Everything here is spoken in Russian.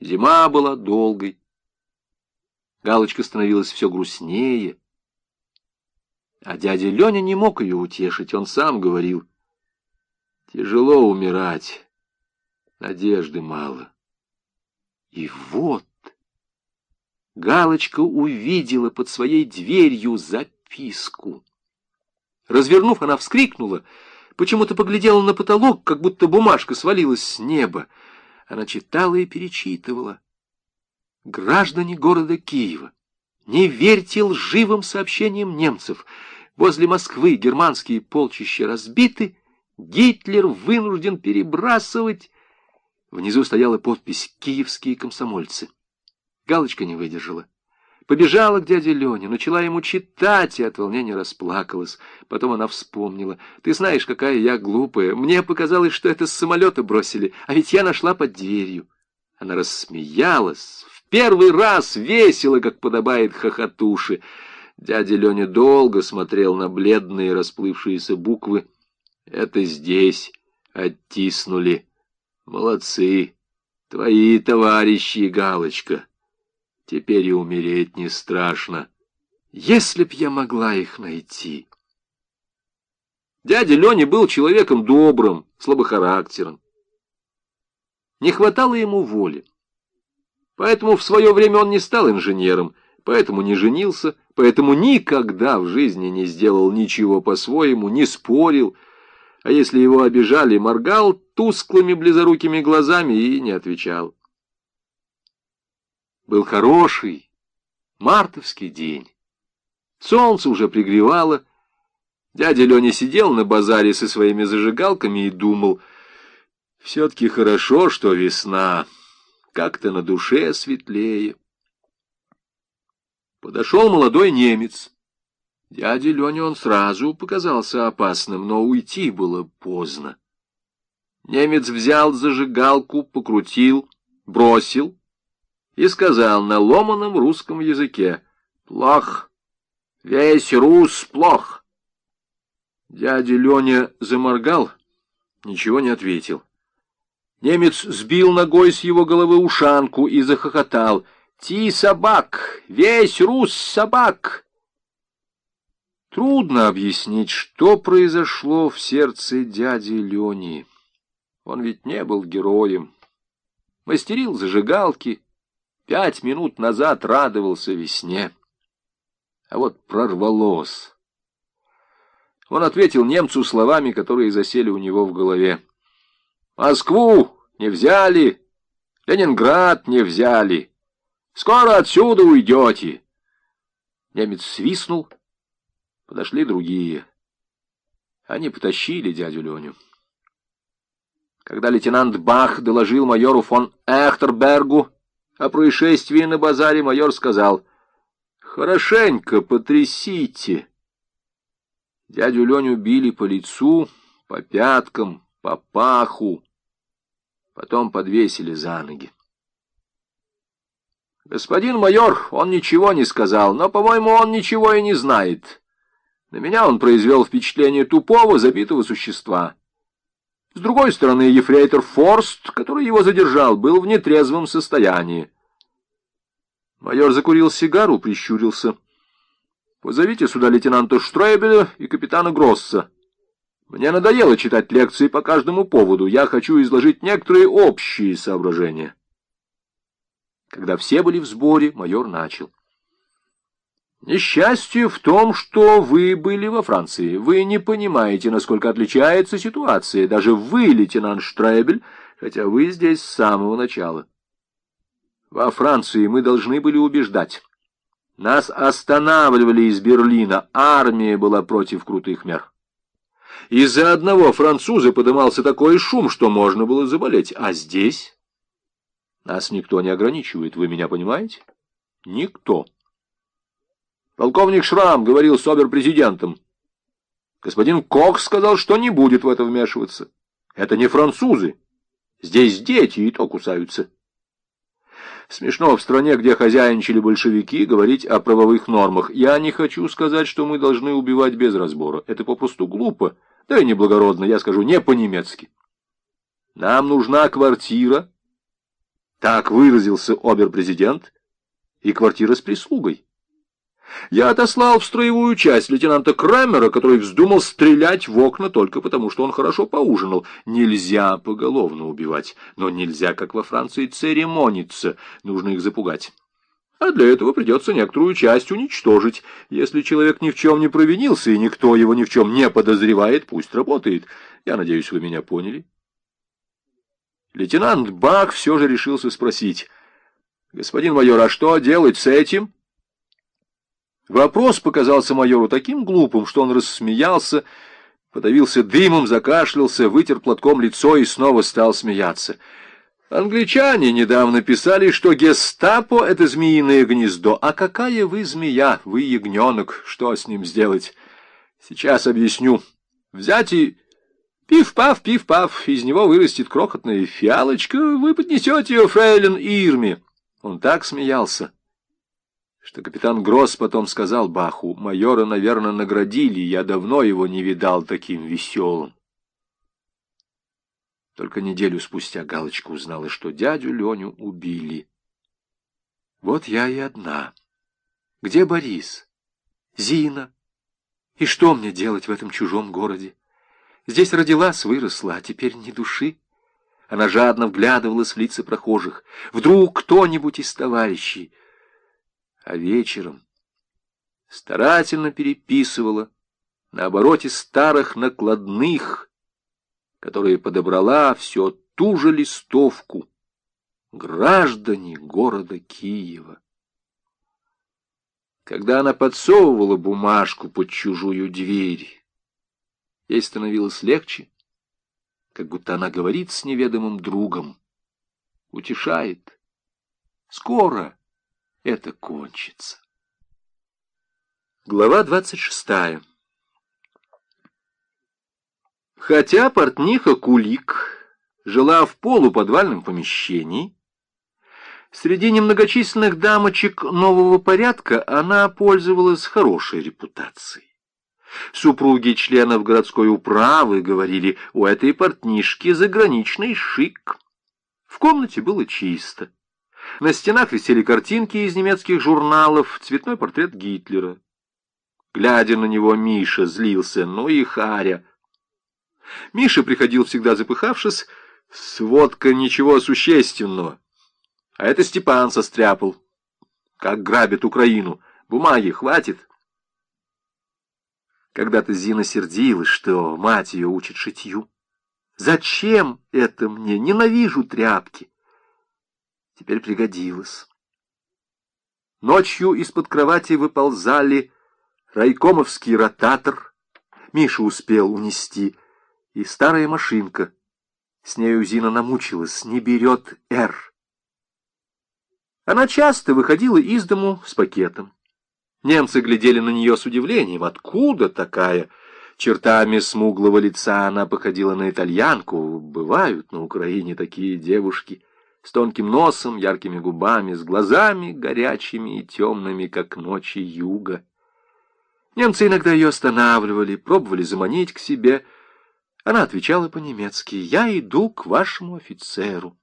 Зима была долгой. Галочка становилась все грустнее. А дядя Леня не мог ее утешить, он сам говорил. Тяжело умирать, надежды мало. И вот Галочка увидела под своей дверью записку. Развернув, она вскрикнула, почему-то поглядела на потолок, как будто бумажка свалилась с неба. Она читала и перечитывала. Граждане города Киева, не верьте лживым сообщениям немцев. Возле Москвы германские полчища разбиты, Гитлер вынужден перебрасывать... Внизу стояла подпись «Киевские комсомольцы». Галочка не выдержала. Побежала к дяде Лене, начала ему читать и от волнения расплакалась. Потом она вспомнила. «Ты знаешь, какая я глупая. Мне показалось, что это с самолета бросили, а ведь я нашла под дверью». Она рассмеялась. В первый раз весело, как подобает хохотуши. Дядя Леня долго смотрел на бледные расплывшиеся буквы. «Это здесь оттиснули. Молодцы. Твои товарищи, Галочка». Теперь и умереть не страшно, если б я могла их найти. Дядя Леня был человеком добрым, слабохарактерным. Не хватало ему воли. Поэтому в свое время он не стал инженером, поэтому не женился, поэтому никогда в жизни не сделал ничего по-своему, не спорил, а если его обижали, моргал тусклыми близорукими глазами и не отвечал. Был хороший мартовский день. Солнце уже пригревало. Дядя Леня сидел на базаре со своими зажигалками и думал, все-таки хорошо, что весна, как-то на душе светлее. Подошел молодой немец. Дяде Лене он сразу показался опасным, но уйти было поздно. Немец взял зажигалку, покрутил, бросил, и сказал на ломаном русском языке «Плох, весь рус плох». Дядя Леня заморгал, ничего не ответил. Немец сбил ногой с его головы ушанку и захохотал. «Ти собак! Весь рус собак!» Трудно объяснить, что произошло в сердце дяди Лени. Он ведь не был героем. Мастерил зажигалки, Пять минут назад радовался весне. А вот прорвалось. Он ответил немцу словами, которые засели у него в голове. «Москву не взяли, Ленинград не взяли. Скоро отсюда уйдете!» Немец свистнул. Подошли другие. Они потащили дядю Леню. Когда лейтенант Бах доложил майору фон Эхтербергу, о происшествии на базаре майор сказал, «Хорошенько потрясите». Дядю Леню били по лицу, по пяткам, по паху, потом подвесили за ноги. Господин майор, он ничего не сказал, но, по-моему, он ничего и не знает. На меня он произвел впечатление тупого, забитого существа. С другой стороны, ефрейтор Форст, который его задержал, был в нетрезвом состоянии. Майор закурил сигару, прищурился. «Позовите сюда лейтенанта Штрейбеля и капитана Гросса. Мне надоело читать лекции по каждому поводу. Я хочу изложить некоторые общие соображения». Когда все были в сборе, майор начал. Несчастье в том, что вы были во Франции. Вы не понимаете, насколько отличается ситуация. Даже вы, лейтенант Штребель, хотя вы здесь с самого начала. Во Франции мы должны были убеждать. Нас останавливали из Берлина, армия была против крутых мер. Из-за одного француза подымался такой шум, что можно было заболеть. А здесь нас никто не ограничивает, вы меня понимаете? Никто. Полковник Шрам говорил с обер-президентом. Господин Кох сказал, что не будет в это вмешиваться. Это не французы. Здесь дети и то кусаются. Смешно в стране, где хозяйничали большевики, говорить о правовых нормах. Я не хочу сказать, что мы должны убивать без разбора. Это попросту глупо, да и неблагородно, я скажу, не по-немецки. Нам нужна квартира, Так выразился обер-президент и квартира с прислугой. Я отослал в строевую часть лейтенанта Крамера, который вздумал стрелять в окна только потому, что он хорошо поужинал. Нельзя поголовно убивать, но нельзя, как во Франции, церемониться. Нужно их запугать. А для этого придется некоторую часть уничтожить. Если человек ни в чем не провинился, и никто его ни в чем не подозревает, пусть работает. Я надеюсь, вы меня поняли. Лейтенант Бак все же решился спросить. «Господин майор, а что делать с этим?» Вопрос показался майору таким глупым, что он рассмеялся, подавился дымом, закашлялся, вытер платком лицо и снова стал смеяться. Англичане недавно писали, что гестапо — это змеиное гнездо. А какая вы змея? Вы ягненок. Что с ним сделать? Сейчас объясню. Взять и... Пиф-паф, пиф-паф, из него вырастет крохотная фиалочка, вы поднесете ее фрейлин Ирме. Он так смеялся, что капитан Гросс потом сказал Баху, майора, наверное, наградили, я давно его не видал таким веселым. Только неделю спустя Галочка узнала, что дядю Леню убили. Вот я и одна. Где Борис? Зина? И что мне делать в этом чужом городе? Здесь родилась, выросла, а теперь ни души. Она жадно вглядывалась в лица прохожих. Вдруг кто-нибудь из товарищей а вечером старательно переписывала на обороте старых накладных, которые подобрала все ту же листовку граждане города Киева. Когда она подсовывала бумажку под чужую дверь, ей становилось легче, как будто она говорит с неведомым другом, утешает. Скоро это кончится. Глава двадцать шестая. Хотя портниха Кулик жила в полуподвальном помещении, среди немногочисленных дамочек нового порядка она пользовалась хорошей репутацией. Супруги членов городской управы говорили, у этой портнишки заграничный шик. В комнате было чисто. На стенах висели картинки из немецких журналов, цветной портрет Гитлера. Глядя на него, Миша злился, ну и Харя. Миша приходил всегда запыхавшись, сводка ничего существенного. А это Степан состряпал. Как грабит Украину. Бумаги хватит. Когда-то Зина сердилась, что мать ее учит шитью. Зачем это мне? Ненавижу тряпки. Теперь пригодилось. Ночью из-под кровати выползали райкомовский ротатор, Миша успел унести, и старая машинка. С нею Зина намучилась, не берет «Р». Она часто выходила из дому с пакетом. Немцы глядели на нее с удивлением. Откуда такая? Чертами смуглого лица она походила на итальянку. Бывают на Украине такие девушки с тонким носом, яркими губами, с глазами горячими и темными, как ночи юга. Немцы иногда ее останавливали, пробовали заманить к себе. Она отвечала по-немецки «Я иду к вашему офицеру».